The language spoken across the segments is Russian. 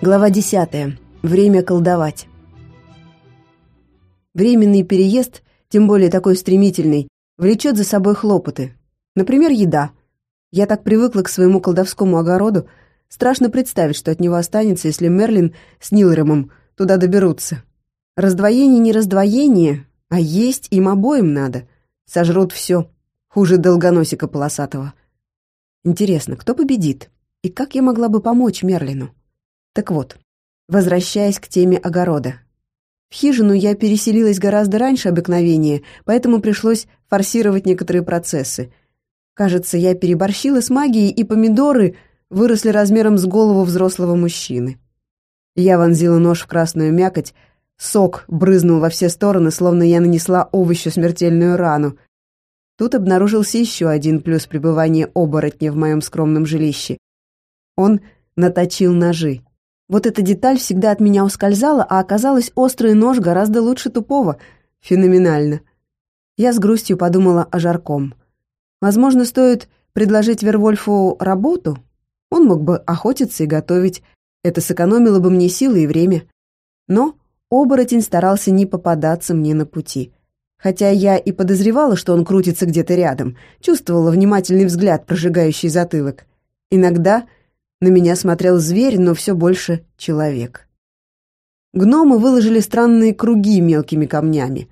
Глава 10. Время колдовать. Временный переезд, тем более такой стремительный, влечет за собой хлопоты. Например, еда. Я так привыкла к своему колдовскому огороду, страшно представить, что от него останется, если Мерлин с Нилремом туда доберутся. Раздвоение не раздвоение, а есть им обоим надо. Сожрут все. Хуже долгоносика полосатого. Интересно, кто победит? И как я могла бы помочь Мерлину? Так вот, возвращаясь к теме огорода. В хижину я переселилась гораздо раньше обыкновения, поэтому пришлось форсировать некоторые процессы. Кажется, я переборщила с магией, и помидоры выросли размером с голову взрослого мужчины. Я вонзила нож в красную мякоть, сок брызнул во все стороны, словно я нанесла овощу смертельную рану. Тут обнаружился еще один плюс пребывания оборотня в моем скромном жилище. Он наточил ножи. Вот эта деталь всегда от меня ускользала, а оказалось, острый нож гораздо лучше тупого. Феноменально. Я с грустью подумала о Жарком. Возможно, стоит предложить Вервольфу работу? Он мог бы охотиться и готовить. Это сэкономило бы мне силы и время. Но оборотень старался не попадаться мне на пути. Хотя я и подозревала, что он крутится где-то рядом, чувствовала внимательный взгляд, прожигающий затылок. Иногда на меня смотрел зверь, но все больше человек. Гномы выложили странные круги мелкими камнями.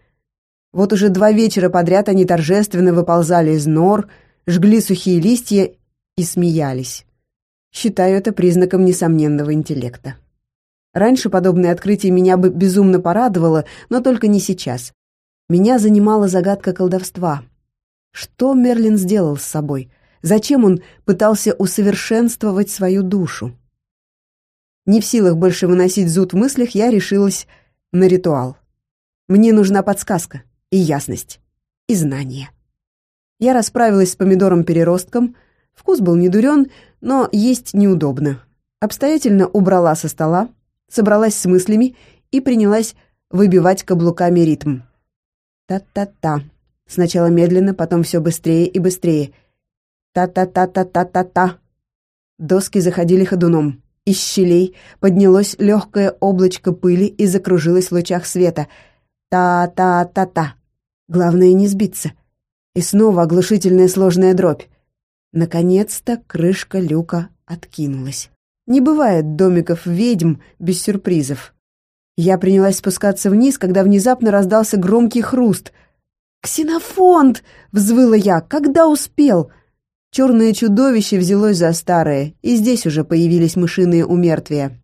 Вот уже два вечера подряд они торжественно выползали из нор, жгли сухие листья и смеялись. Считаю это признаком несомненного интеллекта. Раньше подобное открытие меня бы безумно порадовало, но только не сейчас. Меня занимала загадка колдовства. Что Мерлин сделал с собой? Зачем он пытался усовершенствовать свою душу? Не в силах больше выносить зуд в мыслях, я решилась на ритуал. Мне нужна подсказка и ясность, и знание. Я расправилась с помидором-переростком, вкус был не дурен, но есть неудобно. Обстоятельно убрала со стола, собралась с мыслями и принялась выбивать каблуками ритм. Та-та-та. Сначала медленно, потом все быстрее и быстрее — Та-та-та-та-та-та-та. Доски заходили ходуном. Из щелей поднялось легкое облачко пыли и закружилось в лучах света. Та-та-та-та. Главное не сбиться. И снова оглушительная сложная дробь. Наконец-то крышка люка откинулась. Не бывает домиков ведьм без сюрпризов. Я принялась спускаться вниз, когда внезапно раздался громкий хруст. «Ксенофонт!» — взвыла я. «Когда успел?» Черное чудовище взялось за старое, и здесь уже появились мышиные умертвия.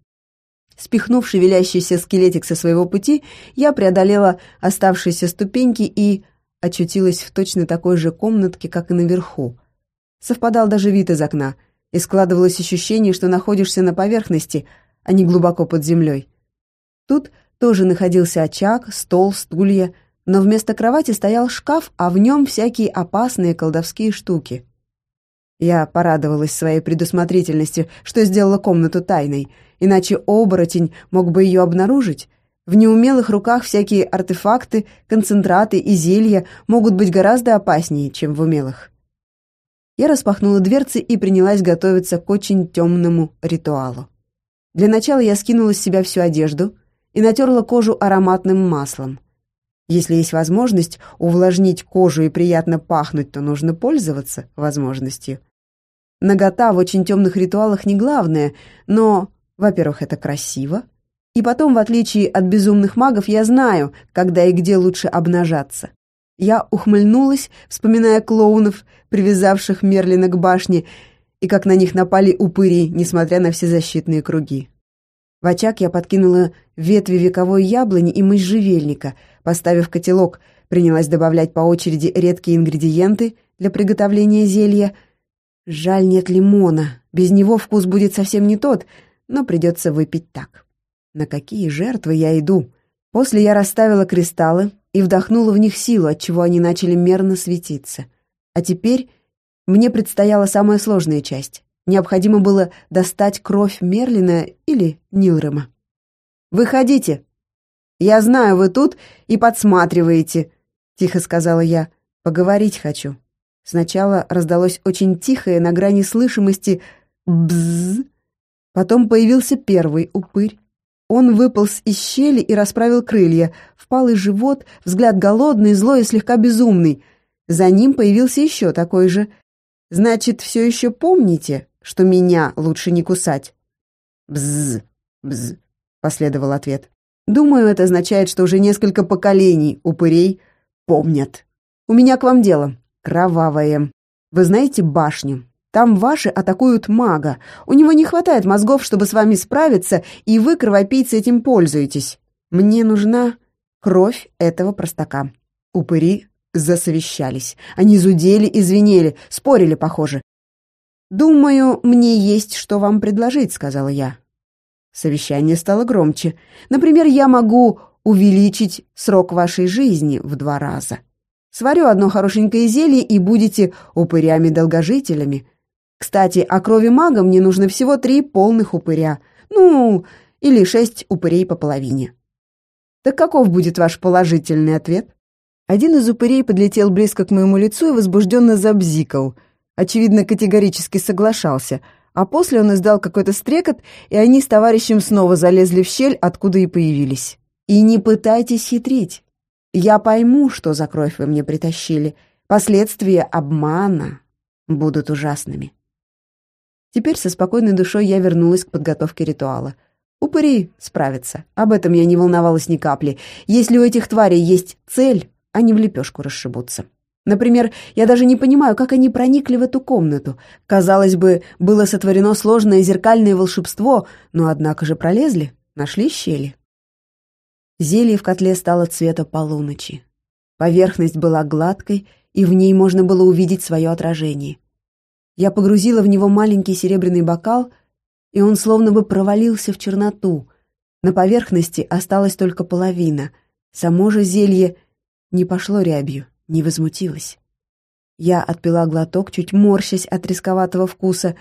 Спихнув шевелящийся скелетик со своего пути, я преодолела оставшиеся ступеньки и очутилась в точно такой же комнатке, как и наверху. Совпадал даже вид из окна, и складывалось ощущение, что находишься на поверхности, а не глубоко под землей. Тут тоже находился очаг, стол, стулья, но вместо кровати стоял шкаф, а в нем всякие опасные колдовские штуки — я порадовалась своей предусмотрительностью, что сделала комнату тайной, иначе оборотень мог бы ее обнаружить. В неумелых руках всякие артефакты, концентраты и зелья могут быть гораздо опаснее, чем в умелых. Я распахнула дверцы и принялась готовиться к очень темному ритуалу. Для начала я скинула с себя всю одежду и натерла кожу ароматным маслом. Если есть возможность увлажнить кожу и приятно пахнуть, то нужно пользоваться возможностью. Нагота в очень темных ритуалах не главное, но, во-первых, это красиво, и потом, в отличие от безумных магов, я знаю, когда и где лучше обнажаться. Я ухмыльнулась, вспоминая клоунов, привязавших Мерлина к башне, и как на них напали упыри, несмотря на все защитные круги. В очаг я подкинула ветви вековой яблони и можжевельника, поставив котелок, принялась добавлять по очереди редкие ингредиенты для приготовления зелья — Жаль, нет лимона. Без него вкус будет совсем не тот, но придется выпить так. На какие жертвы я иду? После я расставила кристаллы и вдохнула в них силу, отчего они начали мерно светиться. А теперь мне предстояла самая сложная часть. Необходимо было достать кровь Мерлина или Нилрема. «Выходите! Я знаю, вы тут и подсматриваете», — тихо сказала я. «Поговорить хочу». Сначала раздалось очень тихое, на грани слышимости «бзз», Потом появился первый упырь. Он выполз из щели и расправил крылья, впалый живот, взгляд голодный, злой и слегка безумный. За ним появился еще такой же. «Значит, все еще помните, что меня лучше не кусать?» «Бзз, бзз», — последовал ответ. «Думаю, это означает, что уже несколько поколений упырей помнят. У меня к вам дело. Кровавое. Вы знаете башню? Там ваши атакуют мага. У него не хватает мозгов, чтобы с вами справиться, и вы, кровопийцы, этим пользуетесь. Мне нужна кровь этого простака». Упыри засовещались. Они зудели и звенели, спорили, похоже. «Думаю, мне есть что вам предложить», — сказала я. Совещание стало громче. «Например, я могу увеличить срок вашей жизни в два раза. Сварю одно хорошенькое зелье, и будете упырями-долгожителями. Кстати, о крови мага мне нужно всего три полных упыря. Ну, или шесть упырей по половине. Так каков будет ваш положительный ответ? Один из упырей подлетел близко к моему лицу и возбужденно забзикал. Очевидно, категорически соглашался. А после он издал какой-то стрекот, и они с товарищем снова залезли в щель, откуда и появились. И не пытайтесь хитрить. Я пойму, что за кровь вы мне притащили. Последствия обмана будут ужасными. Теперь со спокойной душой я вернулась к подготовке ритуала. Упыри справятся. Об этом я не волновалась ни капли. Если у этих тварей есть цель, они в лепешку расшибутся. Например, я даже не понимаю, как они проникли в эту комнату. Казалось бы, было сотворено сложное зеркальное волшебство, но однако же пролезли, нашли щели. Зелье в котле стало цвета полуночи. Поверхность была гладкой, и в ней можно было увидеть свое отражение. Я погрузила в него маленький серебряный бокал, и он словно бы провалился в черноту. На поверхности осталась только половина. Само же зелье не пошло рябью, не возмутилось. Я отпила глоток, чуть морщась от рисковатого вкуса.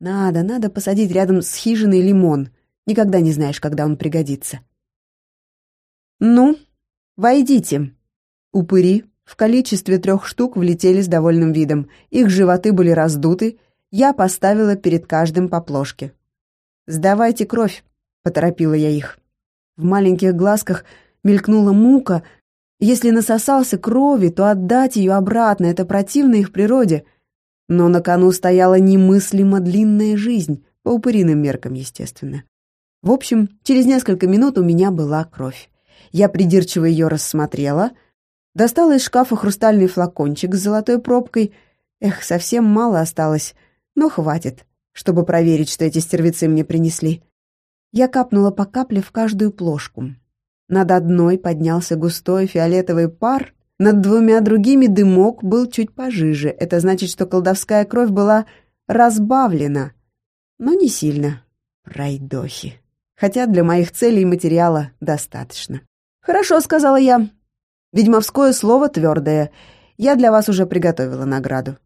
Надо, надо посадить рядом с хижиной лимон. Никогда не знаешь, когда он пригодится. «Ну, войдите». Упыри в количестве трех штук влетели с довольным видом. Их животы были раздуты. Я поставила перед каждым по плошке. «Сдавайте кровь», — поторопила я их. В маленьких глазках мелькнула мука. Если насосался крови, то отдать ее обратно — это противно их природе. Но на кону стояла немыслимо длинная жизнь, по упыриным меркам, естественно. В общем, через несколько минут у меня была кровь. Я придирчиво ее рассмотрела — Достала из шкафа хрустальный флакончик с золотой пробкой. Эх, совсем мало осталось, но хватит, чтобы проверить, что эти стервицы мне принесли. Я капнула по капле в каждую плошку. Над одной поднялся густой фиолетовый пар, над двумя другими дымок был чуть пожиже. Это значит, что колдовская кровь была разбавлена, но не сильно. Пройдохи. Хотя для моих целей материала достаточно. «Хорошо», — сказала я. Ведьмовское слово твердое. Я для вас уже приготовила награду.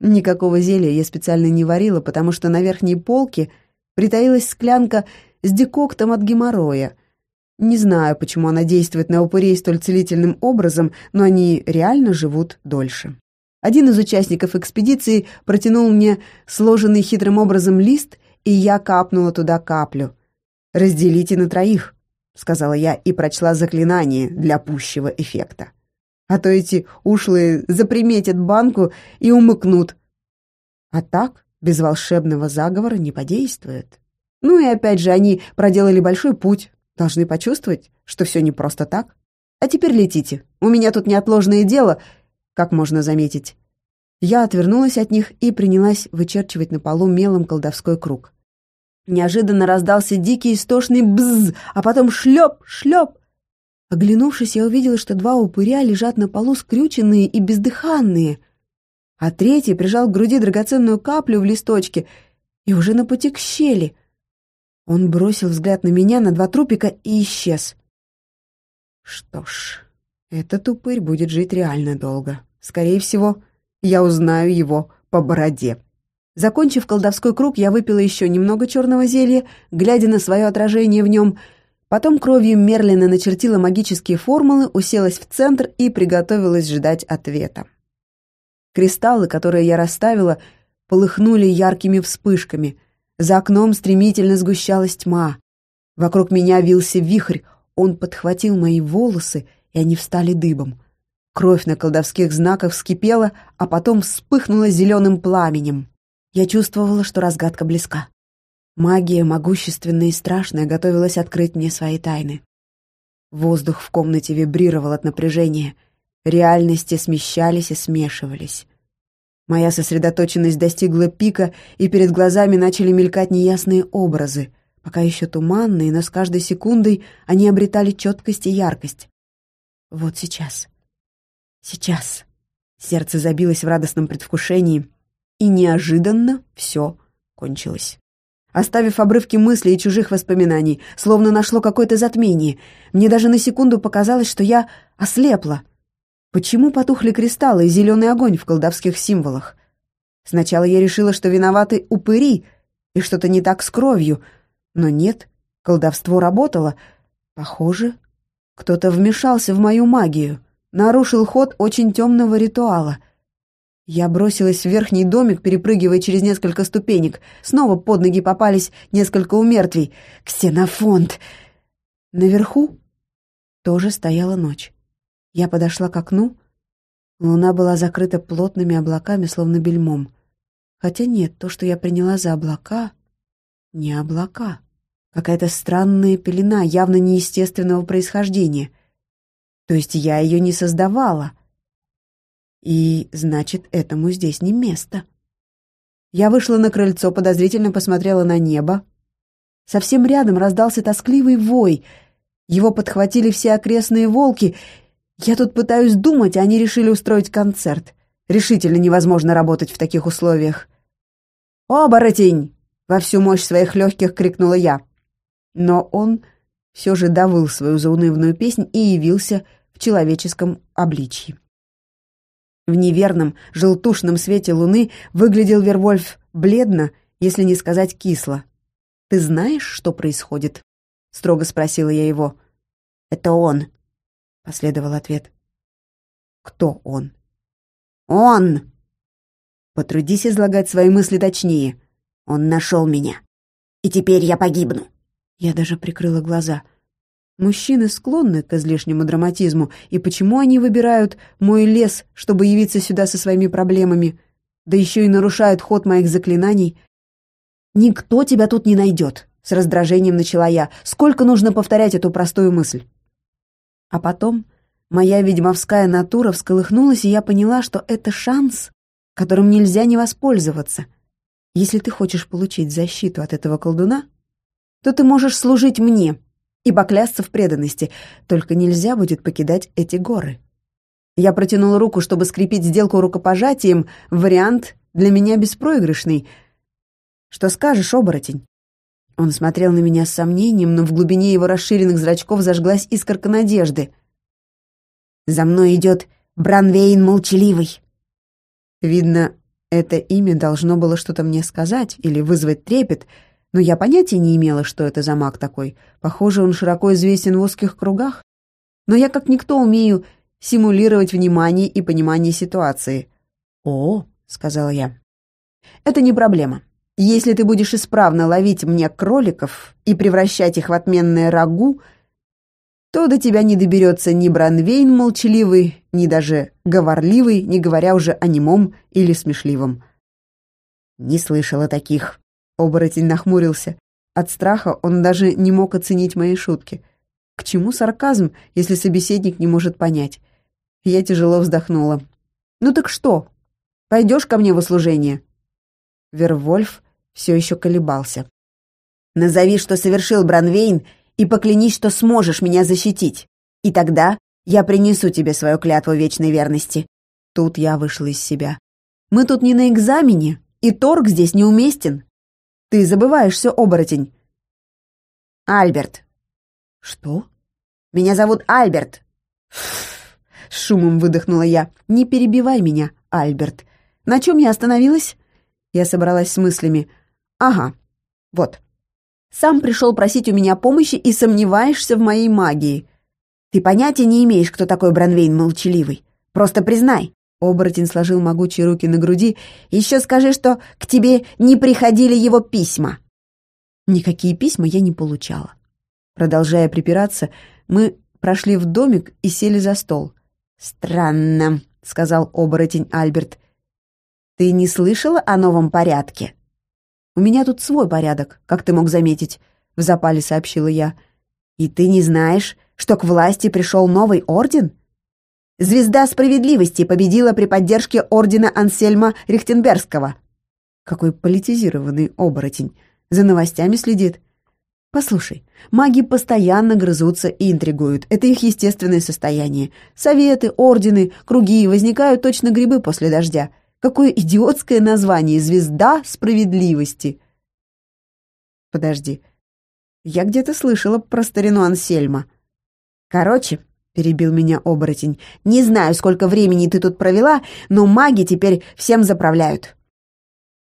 Никакого зелья я специально не варила, потому что на верхней полке притаилась склянка с декоктом от геморроя. Не знаю, почему она действует на упырей столь целительным образом, но они реально живут дольше. Один из участников экспедиции протянул мне сложенный хитрым образом лист, и я капнула туда каплю. «Разделите на троих», — сказала я и прочла заклинание для пущего эффекта. А то эти ушлые заприметят банку и умыкнут. А так без волшебного заговора не подействует. Ну и опять же, они проделали большой путь, должны почувствовать, что все не просто так. А теперь летите, у меня тут неотложное дело, как можно заметить. Я отвернулась от них и принялась вычерчивать на полу мелом колдовской круг. Неожиданно раздался дикий истошный бзз, а потом шлеп, шлеп. Оглянувшись, я увидела, что два упыря лежат на полу скрюченные и бездыханные, а третий прижал к груди драгоценную каплю в листочке и уже на пути к щели. Он бросил взгляд на меня, на два трупика и исчез. Что ж, этот упырь будет жить реально долго. Скорее всего, я узнаю его по бороде. Закончив колдовской круг, я выпила еще немного черного зелья, глядя на свое отражение в нем. Потом кровью Мерлина начертила магические формулы, уселась в центр и приготовилась ждать ответа. Кристаллы, которые я расставила, полыхнули яркими вспышками. За окном стремительно сгущалась тьма. Вокруг меня вился вихрь, он подхватил мои волосы, и они встали дыбом. Кровь на колдовских знаках вскипела, а потом вспыхнула зеленым пламенем. Я чувствовала, что разгадка близка. Магия, могущественная и страшная, готовилась открыть мне свои тайны. Воздух в комнате вибрировал от напряжения. Реальности смещались и смешивались. Моя сосредоточенность достигла пика, и перед глазами начали мелькать неясные образы, пока еще туманные, но с каждой секундой они обретали четкость и яркость. Вот сейчас. Сейчас. Сердце забилось в радостном предвкушении, и неожиданно все кончилось. Оставив обрывки мыслей и чужих воспоминаний, словно нашло какое-то затмение, мне даже на секунду показалось, что я ослепла. Почему потухли кристаллы и зеленый огонь в колдовских символах? Сначала я решила, что виноваты упыри, и что-то не так с кровью, но нет, колдовство работало. Похоже, кто-то вмешался в мою магию, нарушил ход очень темного ритуала. Я бросилась в верхний домик, перепрыгивая через несколько ступенек. Снова под ноги попались несколько умертвий. Ксенофонт! Наверху тоже стояла ночь. Я подошла к окну. Луна была закрыта плотными облаками, словно бельмом. Хотя нет, то, что я приняла за облака, не облака. Какая-то странная пелена, явно неестественного происхождения. То есть я ее не создавала. И, значит, этому здесь не место. Я вышла на крыльцо, подозрительно посмотрела на небо. Совсем рядом раздался тоскливый вой. Его подхватили все окрестные волки. Я тут пытаюсь думать, а они решили устроить концерт. Решительно невозможно работать в таких условиях. «Оборотень!» — во всю мощь своих легких крикнула я но он все же довыл свою заунывную песнь и явился в человеческом обличье. В неверном, желтушном свете луны выглядел Вервольф бледно, если не сказать кисло. «Ты знаешь, что происходит?» — строго спросила я его. «Это он», — последовал ответ. «Кто он?» «Он!» «Потрудись излагать свои мысли точнее. Он нашел меня, и теперь я погибну». Я даже прикрыла глаза. Мужчины склонны к излишнему драматизму, и почему они выбирают мой лес, чтобы явиться сюда со своими проблемами, да еще и нарушают ход моих заклинаний? «Никто тебя тут не найдет», — с раздражением начала я. «Сколько нужно повторять эту простую мысль?» А потом моя ведьмовская натура всколыхнулась, и я поняла, что это шанс, которым нельзя не воспользоваться. Если ты хочешь получить защиту от этого колдуна, то ты можешь служить мне и поклясться в преданности, только нельзя будет покидать эти горы. Я протянула руку, чтобы скрепить сделку рукопожатием, вариант для меня беспроигрышный. «Что скажешь, оборотень?» Он смотрел на меня с сомнением, но в глубине его расширенных зрачков зажглась искорка надежды. «За мной идет Бранвейн Молчаливый!» Видно, это имя должно было что-то мне сказать или вызвать трепет — но я понятия не имела, что это за маг такой. Похоже, он широко известен в узких кругах. Но я как никто умею симулировать внимание и понимание ситуации. «О», — сказала я, — «это не проблема. Если ты будешь исправно ловить мне кроликов и превращать их в отменное рагу, то до тебя не доберется ни Бранвейн молчаливый, ни даже говорливый, не говоря уже о немом или смешливом». «Не слышала таких», Оборотень нахмурился. От страха он даже не мог оценить мои шутки. К чему сарказм, если собеседник не может понять? Я тяжело вздохнула. «Ну так что? Пойдешь ко мне в услужение?» Вервольф все еще колебался. «Назови, что совершил Бранвейн, и поклянись, что сможешь меня защитить. И тогда я принесу тебе свою клятву вечной верности». Тут я вышла из себя. «Мы тут не на экзамене, и торг здесь неуместен. Ты забываешься, оборотень!» «Альберт!» «Что?» «Меня зовут Альберт!» С шумом выдохнула я. «Не перебивай меня, Альберт. На чем я остановилась?» Я собралась с мыслями. «Ага, вот. Сам пришел просить у меня помощи и сомневаешься в моей магии. Ты понятия не имеешь, кто такой Бранвейн молчаливый. Просто признай. Оборотень сложил могучие руки на груди. «Еще скажи, что к тебе не приходили его письма. Никакие письма я не получала. Продолжая припираться, мы прошли в домик и сели за стол. «Странно», — сказал оборотень Альберт. «Ты не слышала о новом порядке?» «У меня тут свой порядок, как ты мог заметить», — в запале сообщила я. «И ты не знаешь, что к власти пришел новый орден?» «Звезда справедливости победила при поддержке ордена Ансельма Рихтенбергского». Какой политизированный оборотень. За новостями следит. Послушай, маги постоянно грызутся и интригуют. Это их естественное состояние. Советы, ордены, круги возникают точно грибы после дождя. Какое идиотское название «Звезда справедливости». Подожди. Я где-то слышала про старину Ансельма. Короче, перебил меня оборотень, не знаю, сколько времени ты тут провела, но маги теперь всем заправляют.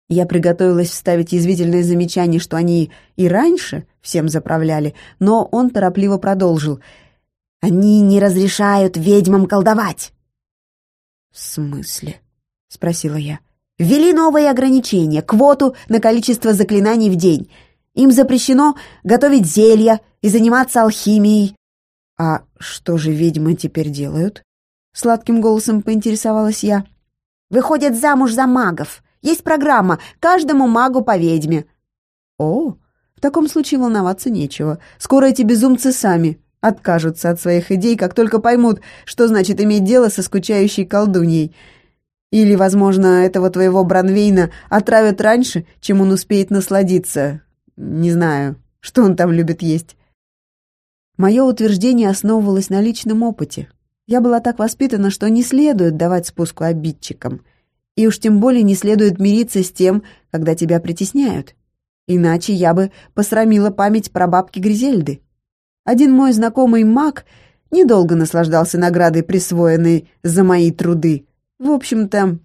Я приготовилась вставить язвительное замечание, что они и раньше всем заправляли, но он торопливо продолжил. «Они не разрешают ведьмам колдовать!» «В смысле?» — спросила я. «Ввели новые ограничения, квоту на количество заклинаний в день. Им запрещено готовить зелья и заниматься алхимией». «А что же ведьмы теперь делают?» — сладким голосом поинтересовалась я. «Выходят замуж за магов», есть программа «Каждому магу по ведьме». О, в таком случае волноваться нечего. Скоро эти безумцы сами откажутся от своих идей, как только поймут, что значит иметь дело со скучающей колдуньей. Или, возможно, этого твоего Бранвейна отравят раньше, чем он успеет насладиться. Не знаю, что он там любит есть. Мое утверждение основывалось на личном опыте. Я была так воспитана, что не следует давать спуску обидчикам — и уж тем более не следует мириться с тем, когда тебя притесняют. Иначе я бы посрамила память про бабки Гризельды. Один мой знакомый маг недолго наслаждался наградой, присвоенной за мои труды. В общем-то,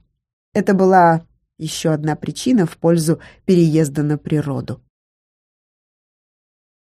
это была еще одна причина в пользу переезда на природу.